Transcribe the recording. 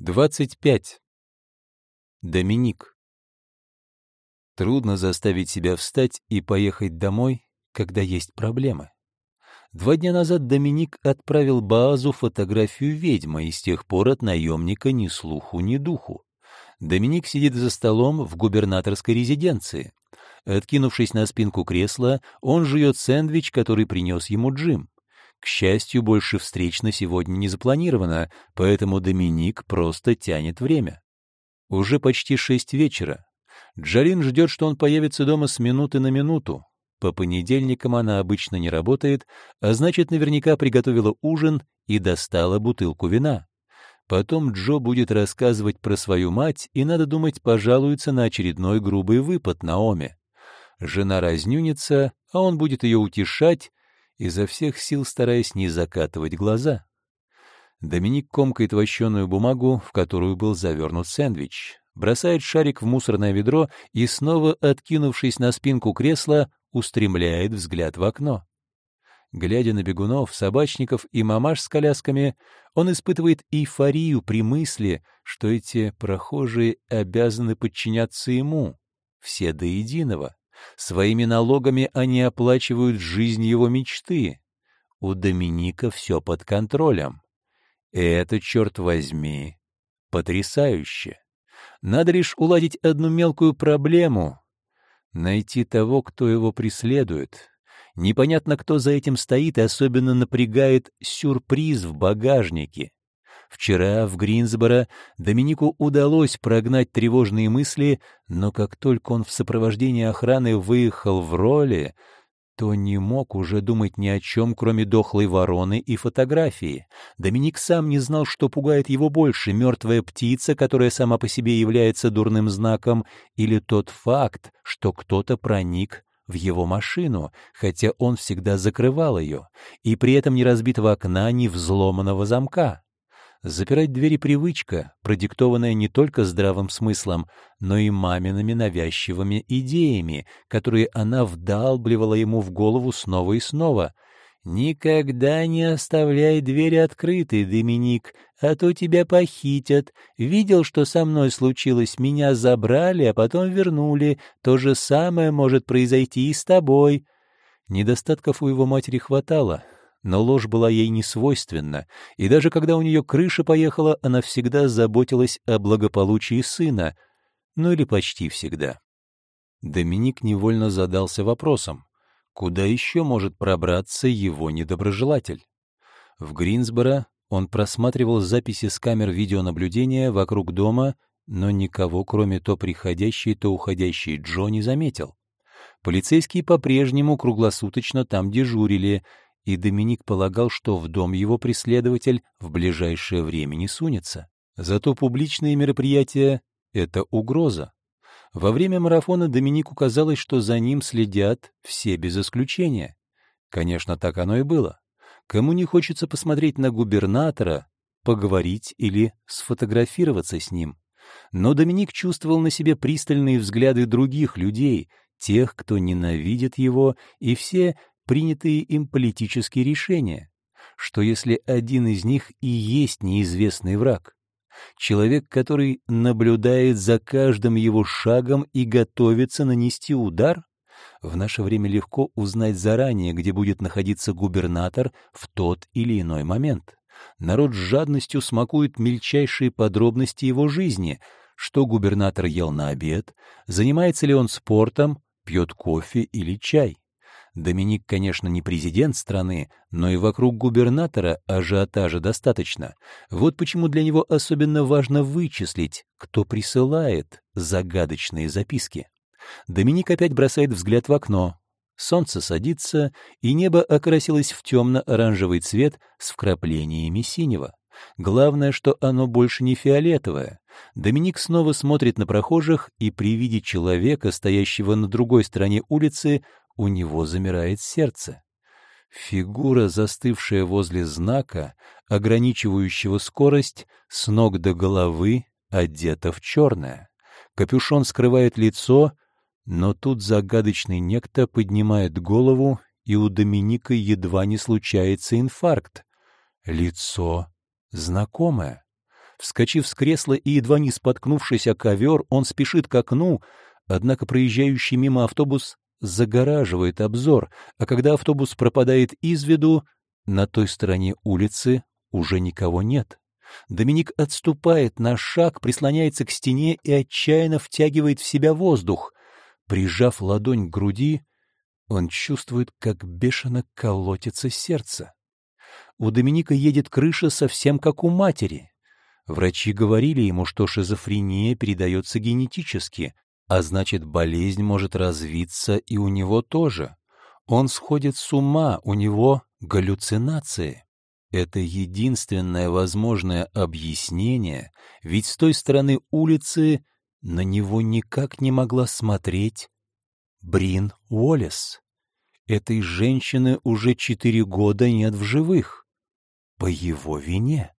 25. Доминик. Трудно заставить себя встать и поехать домой, когда есть проблемы. Два дня назад Доминик отправил Баазу фотографию ведьмы, и с тех пор от наемника ни слуху, ни духу. Доминик сидит за столом в губернаторской резиденции. Откинувшись на спинку кресла, он жует сэндвич, который принес ему Джим. К счастью, больше встреч на сегодня не запланировано, поэтому Доминик просто тянет время. Уже почти шесть вечера. Джалин ждет, что он появится дома с минуты на минуту. По понедельникам она обычно не работает, а значит, наверняка приготовила ужин и достала бутылку вина. Потом Джо будет рассказывать про свою мать, и, надо думать, пожалуется на очередной грубый выпад Наоми. Жена разнюнится, а он будет ее утешать, изо всех сил стараясь не закатывать глаза. Доминик комкает вощеную бумагу, в которую был завернут сэндвич, бросает шарик в мусорное ведро и, снова откинувшись на спинку кресла, устремляет взгляд в окно. Глядя на бегунов, собачников и мамаш с колясками, он испытывает эйфорию при мысли, что эти прохожие обязаны подчиняться ему, все до единого. Своими налогами они оплачивают жизнь его мечты. У Доминика все под контролем. И это, черт возьми, потрясающе. Надо лишь уладить одну мелкую проблему — найти того, кто его преследует. Непонятно, кто за этим стоит, и особенно напрягает сюрприз в багажнике. Вчера в Гринсборо Доминику удалось прогнать тревожные мысли, но как только он в сопровождении охраны выехал в роли, то не мог уже думать ни о чем, кроме дохлой вороны и фотографии. Доминик сам не знал, что пугает его больше — мертвая птица, которая сама по себе является дурным знаком, или тот факт, что кто-то проник в его машину, хотя он всегда закрывал ее, и при этом ни разбитого окна, ни взломанного замка. Запирать двери привычка, продиктованная не только здравым смыслом, но и мамиными навязчивыми идеями, которые она вдалбливала ему в голову снова и снова. «Никогда не оставляй двери открытой, Доминик, а то тебя похитят. Видел, что со мной случилось? Меня забрали, а потом вернули. То же самое может произойти и с тобой». Недостатков у его матери хватало, но ложь была ей не свойственна, и даже когда у нее крыша поехала, она всегда заботилась о благополучии сына, ну или почти всегда. Доминик невольно задался вопросом, куда еще может пробраться его недоброжелатель? В Гринсборо он просматривал записи с камер видеонаблюдения вокруг дома, но никого, кроме то приходящей, то уходящей Джо, не заметил. Полицейские по-прежнему круглосуточно там дежурили, и Доминик полагал, что в дом его преследователь в ближайшее время не сунется. Зато публичные мероприятия — это угроза. Во время марафона Доминику казалось, что за ним следят все без исключения. Конечно, так оно и было. Кому не хочется посмотреть на губернатора, поговорить или сфотографироваться с ним? Но Доминик чувствовал на себе пристальные взгляды других людей, тех, кто ненавидит его, и все принятые им политические решения, что если один из них и есть неизвестный враг, человек, который наблюдает за каждым его шагом и готовится нанести удар, в наше время легко узнать заранее, где будет находиться губернатор в тот или иной момент. Народ с жадностью смакует мельчайшие подробности его жизни, что губернатор ел на обед, занимается ли он спортом, пьет кофе или чай. Доминик, конечно, не президент страны, но и вокруг губернатора ажиотажа достаточно. Вот почему для него особенно важно вычислить, кто присылает загадочные записки. Доминик опять бросает взгляд в окно. Солнце садится, и небо окрасилось в темно-оранжевый цвет с вкраплениями синего. Главное, что оно больше не фиолетовое. Доминик снова смотрит на прохожих, и при виде человека, стоящего на другой стороне улицы, у него замирает сердце. Фигура, застывшая возле знака, ограничивающего скорость, с ног до головы одета в черное. Капюшон скрывает лицо, но тут загадочный некто поднимает голову, и у Доминика едва не случается инфаркт. Лицо знакомое. Вскочив с кресла и едва не споткнувшись о ковер, он спешит к окну, однако проезжающий мимо автобус загораживает обзор, а когда автобус пропадает из виду, на той стороне улицы уже никого нет. Доминик отступает на шаг, прислоняется к стене и отчаянно втягивает в себя воздух. Прижав ладонь к груди, он чувствует, как бешено колотится сердце. У Доминика едет крыша совсем как у матери. Врачи говорили ему, что шизофрения передается генетически, а значит, болезнь может развиться и у него тоже. Он сходит с ума, у него галлюцинации. Это единственное возможное объяснение, ведь с той стороны улицы на него никак не могла смотреть Брин Уоллес. Этой женщины уже четыре года нет в живых. По его вине.